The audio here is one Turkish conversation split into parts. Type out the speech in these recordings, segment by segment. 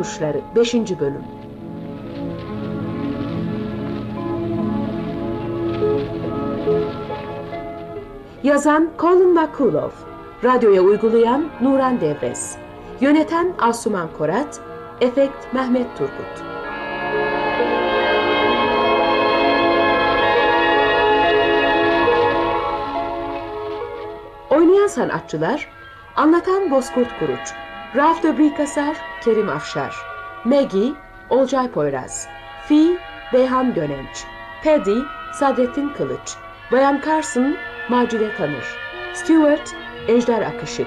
Kuşları 5. Bölüm. Yazan Colin McCullough Radyoya uygulayan Nuran Devres Yöneten Asuman Korat Efekt Mehmet Turgut. Oynayan sanatçılar Anlatan Bozkurt Kuruç Ralph de Brikasar Kerim Afşar. Maggie Olcay Poyraz. Fi Beyhan Gönenç Paddy Sadrettin Kılıç. Bayan Carson Macide Tanır. Stewart Ejder Akışık.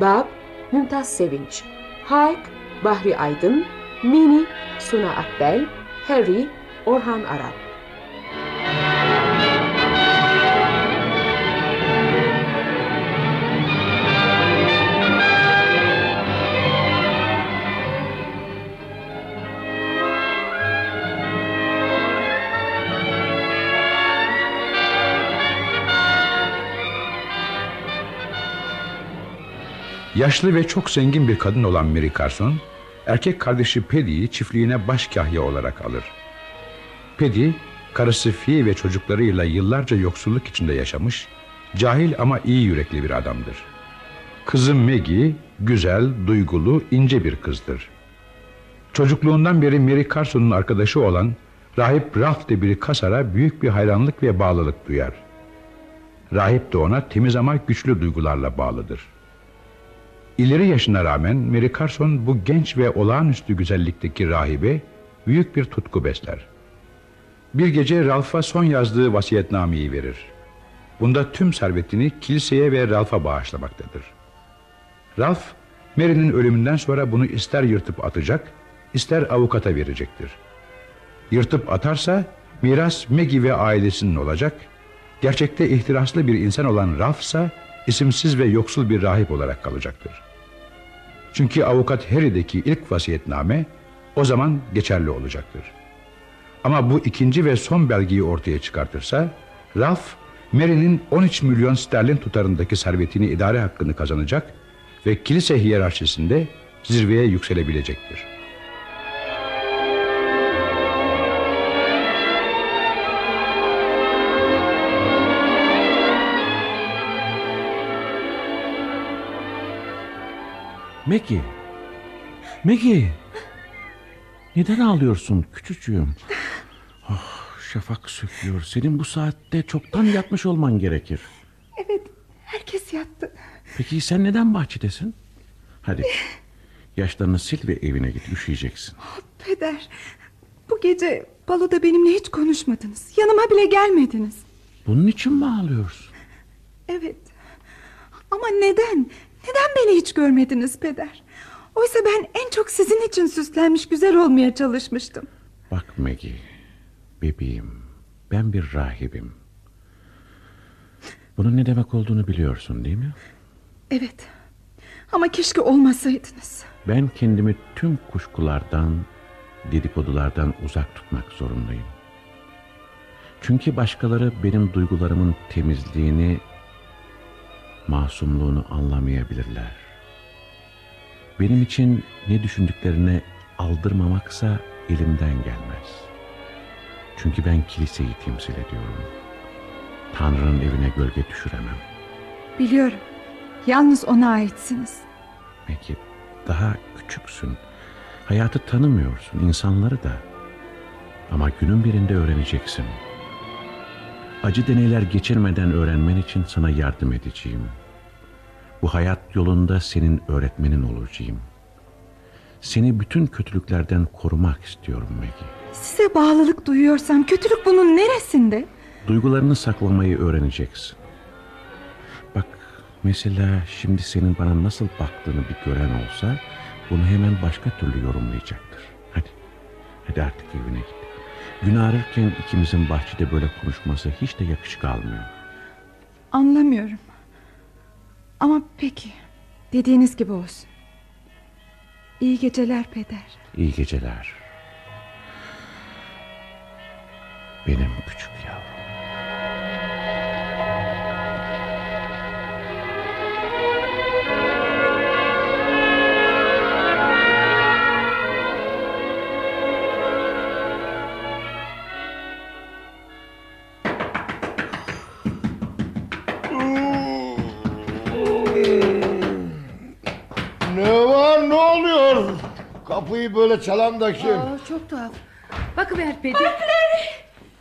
Bob Mümtaz Sevinç. Hayk Bahri Aydın. Mini Suna Akbel. Harry Orhan Arap Yaşlı ve çok zengin bir kadın olan Mary Carson, erkek kardeşi Paddy'yi çiftliğine başkahya olarak alır. Paddy, karısı Fee ve çocuklarıyla yıllarca yoksulluk içinde yaşamış, cahil ama iyi yürekli bir adamdır. Kızı Maggie, güzel, duygulu, ince bir kızdır. Çocukluğundan beri Mary Carson'un arkadaşı olan Rahip Ralph de bir kasara büyük bir hayranlık ve bağlılık duyar. Rahip de ona temiz ama güçlü duygularla bağlıdır. İleri yaşına rağmen Mary Carson bu genç ve olağanüstü güzellikteki rahibe büyük bir tutku besler. Bir gece Ralph'a son yazdığı vasiyetnameyi verir. Bunda tüm servetini kiliseye ve Ralph'a bağışlamaktadır. Ralph, Mary'nin ölümünden sonra bunu ister yırtıp atacak, ister avukata verecektir. Yırtıp atarsa miras Maggie ve ailesinin olacak, gerçekte ihtiraslı bir insan olan Ralph ise isimsiz ve yoksul bir rahip olarak kalacaktır. Çünkü avukat Harry'deki ilk vasiyetname o zaman geçerli olacaktır. Ama bu ikinci ve son belgeyi ortaya çıkartırsa Ralph, Mary'nin 13 milyon sterlin tutarındaki servetini idare hakkını kazanacak ve kilise hiyerarşisinde zirveye yükselebilecektir. Maggie. Maggie. Neden ağlıyorsun küçücüğüm? Oh, şafak söküyor. Senin bu saatte çoktan yatmış olman gerekir. Evet, herkes yattı. Peki sen neden bahçedesin? Hadi. Yaşlarını sil ve evine git. Üşüyeceksin. Oh, peder, bu gece baloda benimle hiç konuşmadınız. Yanıma bile gelmediniz. Bunun için mi ağlıyorsun? Evet. Ama neden? Neden beni hiç görmediniz peder? Oysa ben en çok sizin için süslenmiş güzel olmaya çalışmıştım. Bak Maggie, bebeğim, ben bir rahibim. Bunun ne demek olduğunu biliyorsun değil mi? Evet. Ama keşke olmasaydınız. Ben kendimi tüm kuşkulardan, dedikodulardan uzak tutmak zorundayım. Çünkü başkaları benim duygularımın temizliğini masumluğunu anlamayabilirler. Benim için ne düşündüklerine aldırmamaksa elimden gelmez. Çünkü ben kiliseyi temsil ediyorum. Tanrı'nın evine gölge düşüremem. Biliyorum. Yalnız ona aitsiniz. Peki daha küçüksün. Hayatı tanımıyorsun, insanları da. Ama günün birinde öğreneceksin. Acı deneyler geçirmeden öğrenmen için sana yardım edeceğim. Bu hayat yolunda senin öğretmenin olacağım. Seni bütün kötülüklerden korumak istiyorum Maggie. Size bağlılık duyuyorsam kötülük bunun neresinde? Duygularını saklamayı öğreneceksin. Bak mesela şimdi senin bana nasıl baktığını bir gören olsa bunu hemen başka türlü yorumlayacaktır. Hadi, hadi artık evine git. Gün ağrırken ikimizin bahçede böyle konuşması hiç de yakışık almıyor. Anlamıyorum. Ama peki. Dediğiniz gibi olsun. İyi geceler peder. İyi geceler. Benim küçük Kapıyı böyle çalan da kim? Aa, çok tuhaf. Bakıver Pedi.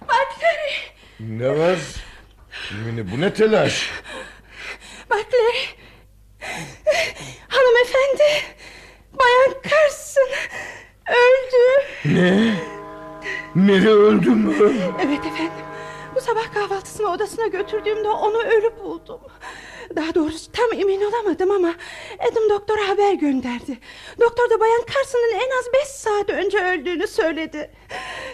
Markleri, Ne var? Mini bu ne telaş? Markleri. Hanımefendi, Bayan Carson öldü. Ne? Mary öldü mü? Evet efendim. Bu sabah kahvaltısını odasına götürdüğümde onu ölü buldum. Daha doğrusu tam emin olamadım ama Adam doktora haber gönderdi. Doktor da en az beş saat önce öldüğünü söyledi.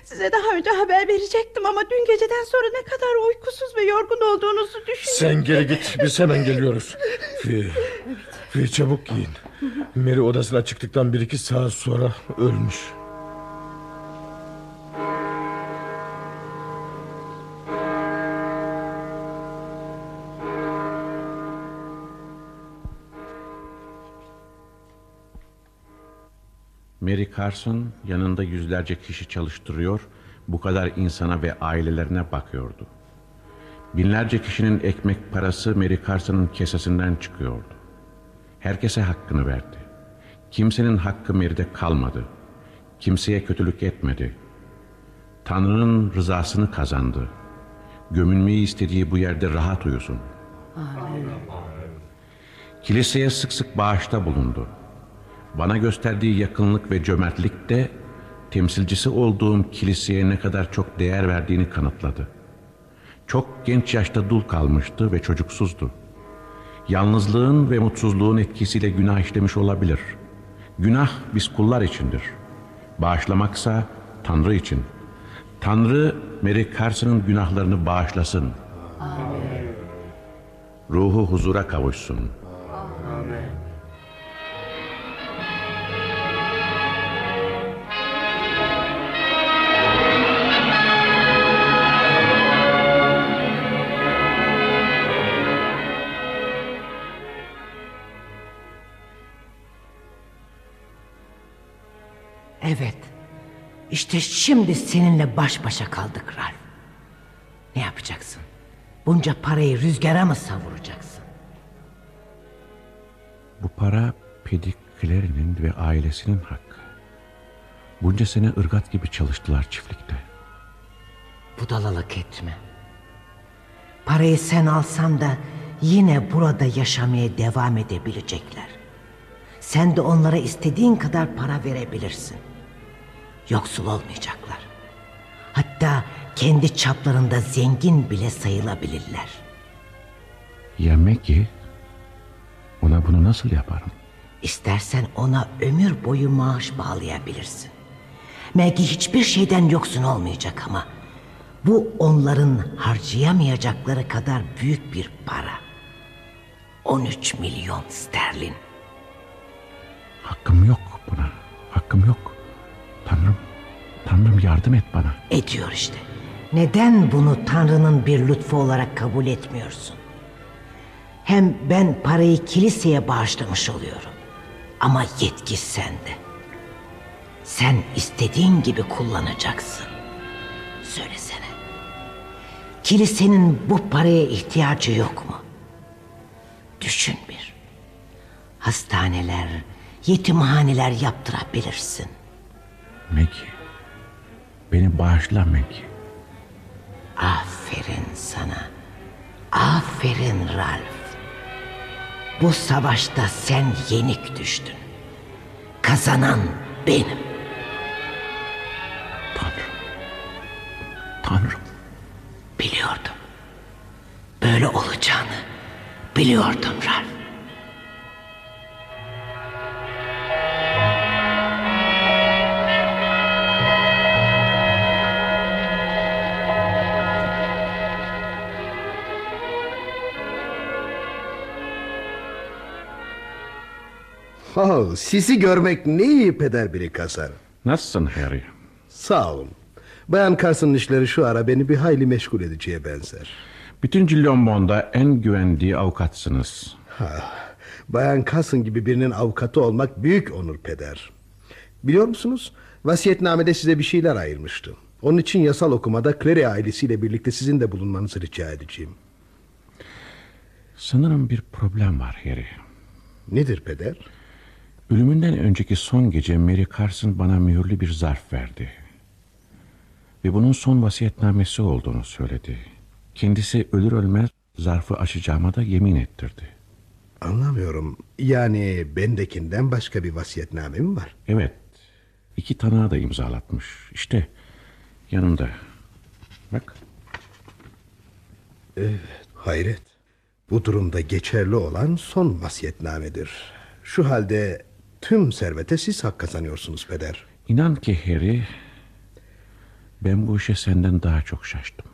Size daha önce haber verecektim ama dün geceden sonra ne kadar uykusuz ve yorgun olduğunuzu düşündüm. Sen geri git biz hemen geliyoruz. Fi, Fi çabuk giyin. Mary odasına çıktıktan bir iki saat sonra ölmüş. Mary Carson yanında yüzlerce kişi çalıştırıyor, bu kadar insana ve ailelerine bakıyordu. Binlerce kişinin ekmek parası Mary Carson'ın kesesinden çıkıyordu. Herkese hakkını verdi. Kimsenin hakkı Mary'de kalmadı. Kimseye kötülük etmedi. Tanrı'nın rızasını kazandı. Gömülmeyi istediği bu yerde rahat uyusun. Kiliseye sık sık bağışta bulundu. Bana gösterdiği yakınlık ve cömertlik de temsilcisi olduğum kiliseye ne kadar çok değer verdiğini kanıtladı. Çok genç yaşta dul kalmıştı ve çocuksuzdu. Yalnızlığın ve mutsuzluğun etkisiyle günah işlemiş olabilir. Günah biz kullar içindir. Bağışlamaksa Tanrı için. Tanrı Mary Carson'ın günahlarını bağışlasın. Ruhu huzura kavuşsun. Evet. İşte şimdi seninle baş başa kaldık Ralph. Ne yapacaksın? Bunca parayı rüzgara mı savuracaksın? Bu para Pedi Clary'nin ve ailesinin hakkı. Bunca sene ırgat gibi çalıştılar çiftlikte. Budalalık etme. Parayı sen alsan da yine burada yaşamaya devam edebilecekler. Sen de onlara istediğin kadar para verebilirsin. Yoksul olmayacaklar. Hatta kendi çaplarında zengin bile sayılabilirler. Ya Maggie? Ona bunu nasıl yaparım? İstersen ona ömür boyu maaş bağlayabilirsin. Maggie hiçbir şeyden yoksun olmayacak ama... ...bu onların harcayamayacakları kadar büyük bir para. 13 milyon sterlin. Hakkım yok buna. Hakkım yok. Yardım et bana. Ediyor işte. Neden bunu Tanrı'nın bir lütfu olarak kabul etmiyorsun? Hem ben parayı kiliseye bağışlamış oluyorum. Ama yetki sende. Sen istediğin gibi kullanacaksın. Söylesene. Kilisenin bu paraya ihtiyacı yok mu? Düşün bir. Hastaneler, yetimhaneler yaptırabilirsin. Maggie, beni bağışla Maggie. Aferin sana. Aferin Ralph. Bu savaşta sen yenik düştün. Kazanan benim. Tanrım, Tanrım. Biliyordum. Böyle olacağını biliyordum Ralph. Oh, sizi görmek ne iyi peder biri kasar. Nasılsın Harry? Sağ olun. Bayan Carson'ın işleri şu ara beni bir hayli meşgul edeceğe benzer. Bütün Cillonbon'da en güvendiği avukatsınız. Ha, Bayan Carson gibi birinin avukatı olmak büyük onur peder. Biliyor musunuz? Vasiyetnamede size bir şeyler ayırmıştı. Onun için yasal okumada Clary ailesiyle birlikte sizin de bulunmanızı rica edeceğim. Sanırım bir problem var Harry. Nedir peder? Ölümünden önceki son gece Mary Carson bana mühürlü bir zarf verdi. Ve bunun son vasiyetnamesi olduğunu söyledi. Kendisi ölür ölmez zarfı açacağıma da yemin ettirdi. Anlamıyorum. Yani bendekinden başka bir vasiyetname mi var? Evet, iki tanağı da imzalatmış. İşte yanımda. Bak. Evet, hayret. Bu durumda geçerli olan son vasiyetnamedir. Şu halde tüm servete siz hak kazanıyorsunuz peder. İnan ki Harry, ben bu işe senden daha çok şaştım.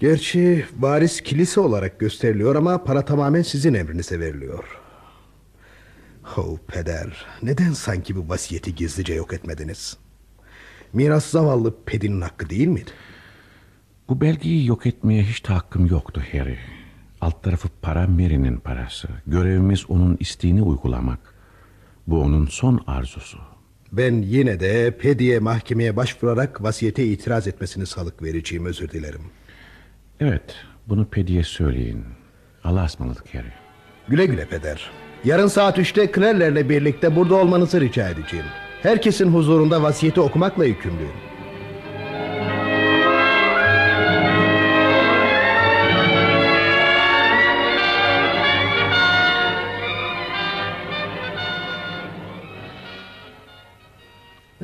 Gerçi varis kilise olarak gösteriliyor ama para tamamen sizin emrinize veriliyor. Oh peder, neden sanki bu vasiyeti gizlice yok etmediniz? Miras zavallı Pedinin hakkı değil miydi? Bu belgeyi yok etmeye hiç de hakkım yoktu Harry. Alt tarafı para Mary'nin parası. Görevimiz onun isteğini uygulamak. Bu onun son arzusu. Ben yine de Pedi'ye mahkemeye başvurarak vasiyete itiraz etmesini salık vereceğim özür dilerim. Evet, bunu Pedi'ye söyleyin. Allah'a ısmarladık Harry. Güle güle peder. Yarın saat üçte Clare'lerle birlikte burada olmanızı rica edeceğim. Herkesin huzurunda vasiyeti okumakla yükümlüyüm.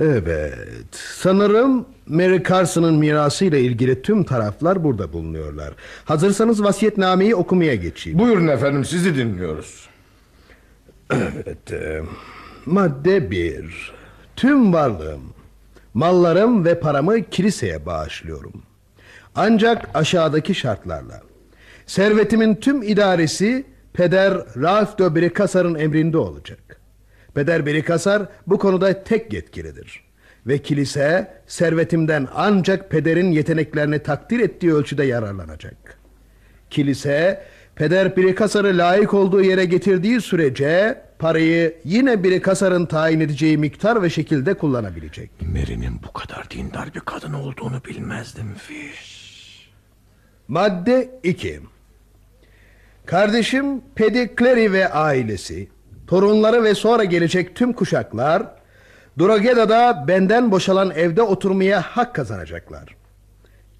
Evet, sanırım Mary Carson'ın mirası ile ilgili tüm taraflar burada bulunuyorlar. Hazırsanız vasiyetnameyi okumaya geçeyim. Buyurun efendim sizi dinliyoruz. Evet, e, madde 1. Tüm varlığım, mallarım ve paramı kiliseye bağışlıyorum. Ancak aşağıdaki şartlarla. Servetimin tüm idaresi Peder Ralph de Bricasar'ın emrinde olacak. Peder Bricasar bu konuda tek yetkilidir. Ve kilise servetimden ancak pederin yeteneklerini takdir ettiği ölçüde yararlanacak. Kilise Peder Brikasar'ı layık olduğu yere getirdiği sürece parayı yine Brikasar'ın tayin edeceği miktar ve şekilde kullanabilecek. Mary'nin bu kadar dindar bir kadın olduğunu bilmezdim Fish. Madde 2 Kardeşim Paddy Clary ve ailesi, torunları ve sonra gelecek tüm kuşaklar, Drogeda'da benden boşalan evde oturmaya hak kazanacaklar.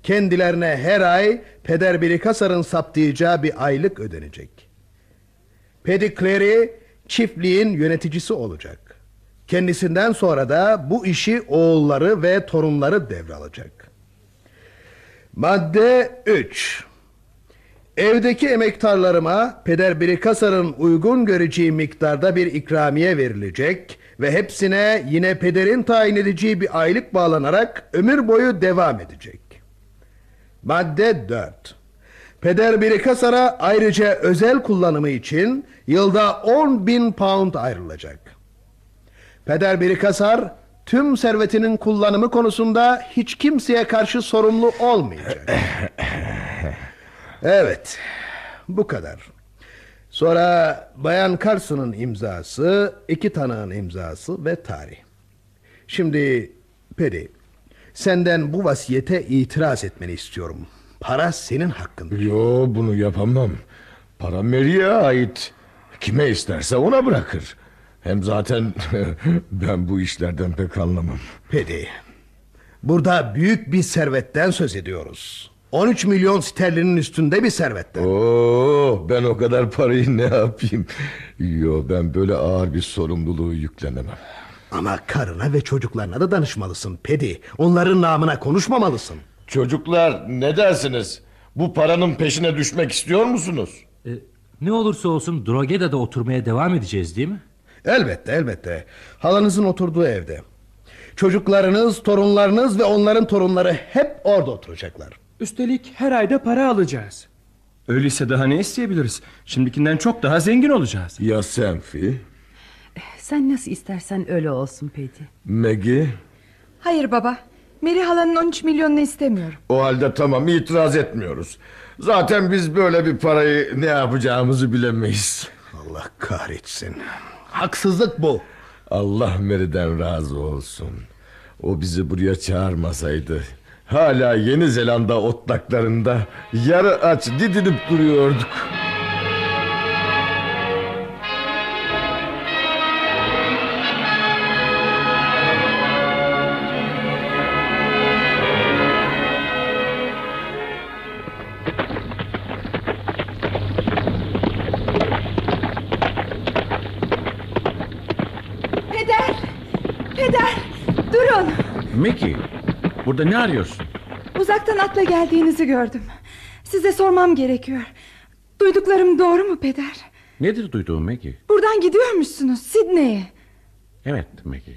Kendilerine her ay Peder Birikasar'ın saptayacağı bir aylık ödenecek. Clary çiftliğin yöneticisi olacak. Kendisinden sonra da bu işi oğulları ve torunları devralacak. Madde 3 Evdeki emektarlarıma Peder Birikasar'ın uygun göreceği miktarda bir ikramiye verilecek ve hepsine yine pederin tayin edeceği bir aylık bağlanarak ömür boyu devam edecek. Madde 4 Peder Birikasar'a ayrıca özel kullanımı için yılda 10 bin pound ayrılacak. Peder Birikasar tüm servetinin kullanımı konusunda hiç kimseye karşı sorumlu olmayacak. Evet, bu kadar. Sonra Bayan Carson'ın imzası, iki tanığın imzası ve tarih. Şimdi Peri, senden bu vasiyete itiraz etmeni istiyorum. Para senin hakkındır. Yo bunu yapamam. Para Mary'e ait. Kime isterse ona bırakır. Hem zaten ben bu işlerden pek anlamam. Peri, burada büyük bir servetten söz ediyoruz. 13 milyon sterlinin üstünde bir servetten. Oo, ben o kadar parayı ne yapayım? Yo ben böyle ağır bir sorumluluğu yüklenemem. Ama karına ve çocuklarına da danışmalısın Pedi. Onların namına konuşmamalısın. Çocuklar ne dersiniz? Bu paranın peşine düşmek istiyor musunuz? E, ne olursa olsun Drogeda'da oturmaya devam edeceğiz değil mi? Elbette elbette. Halanızın oturduğu evde. Çocuklarınız, torunlarınız ve onların torunları hep orada oturacaklar. Üstelik her ayda para alacağız. Öyleyse daha ne isteyebiliriz? Şimdikinden çok daha zengin olacağız. Ya sen Fi? Sen nasıl istersen öyle olsun Peti. Maggie? Hayır baba. Mary halanın 13 milyonunu istemiyorum. O halde tamam itiraz etmiyoruz. Zaten biz böyle bir parayı ne yapacağımızı bilemeyiz. Allah kahretsin. Haksızlık bu. Allah Mary'den razı olsun. O bizi buraya çağırmasaydı Hala Yeni Zelanda otlaklarında yarı aç didinip duruyorduk. Peder! Peder! Durun! Mickey! Burada ne arıyorsun? Uzaktan atla geldiğinizi gördüm. Size sormam gerekiyor. Duyduklarım doğru mu peder? Nedir duyduğum Maggie? Buradan gidiyormuşsunuz Sidney'e. Evet Maggie.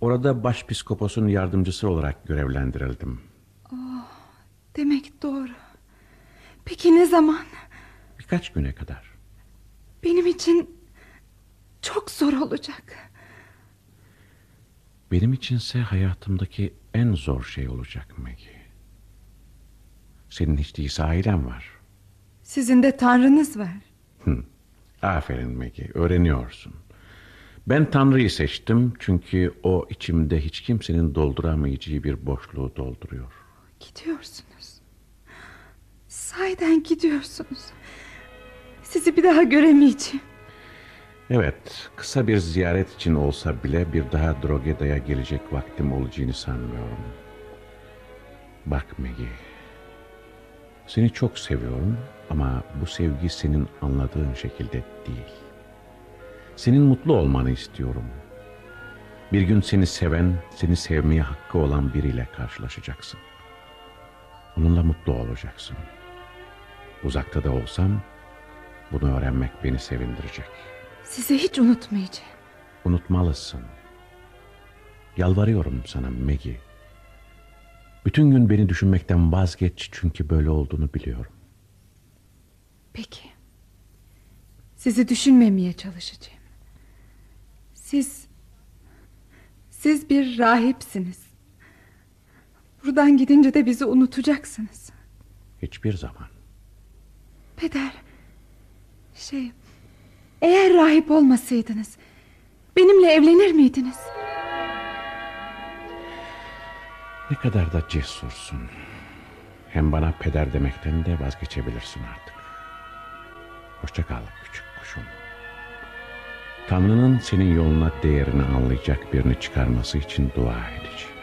Orada başpiskoposun yardımcısı olarak görevlendirildim. Oh, demek doğru. Peki ne zaman? Birkaç güne kadar. Benim için çok zor olacak. Benim içinse hayatımdaki en zor şey olacak Maggie. Senin hiç değilse ailen var. Sizin de tanrınız var. Hı. Aferin Maggie, öğreniyorsun. Ben Tanrı'yı seçtim çünkü o içimde hiç kimsenin dolduramayacağı bir boşluğu dolduruyor. Gidiyorsunuz. Sahiden gidiyorsunuz. Sizi bir daha göremeyeceğim. Evet, kısa bir ziyaret için olsa bile bir daha Drogeda'ya gelecek vaktim olacağını sanmıyorum. Bak Maggie, seni çok seviyorum ama bu sevgi senin anladığın şekilde değil. Senin mutlu olmanı istiyorum. Bir gün seni seven, seni sevmeye hakkı olan biriyle karşılaşacaksın. Onunla mutlu olacaksın. Uzakta da olsam bunu öğrenmek beni sevindirecek. Sizi hiç unutmayacağım. Unutmalısın. Yalvarıyorum sana Maggie. Bütün gün beni düşünmekten vazgeç çünkü böyle olduğunu biliyorum. Peki. Sizi düşünmemeye çalışacağım. Siz... Siz bir rahipsiniz. Buradan gidince de bizi unutacaksınız. Hiçbir zaman. Peder... Şey... Eğer rahip olmasaydınız... Benimle evlenir miydiniz? Ne kadar da cesursun. Hem bana peder demekten de vazgeçebilirsin artık. Hoşça kal küçük kuşum. Tanrı'nın senin yoluna değerini anlayacak birini çıkarması için dua edeceğim.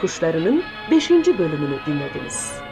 Kuşları'nın 5. bölümünü dinlediniz.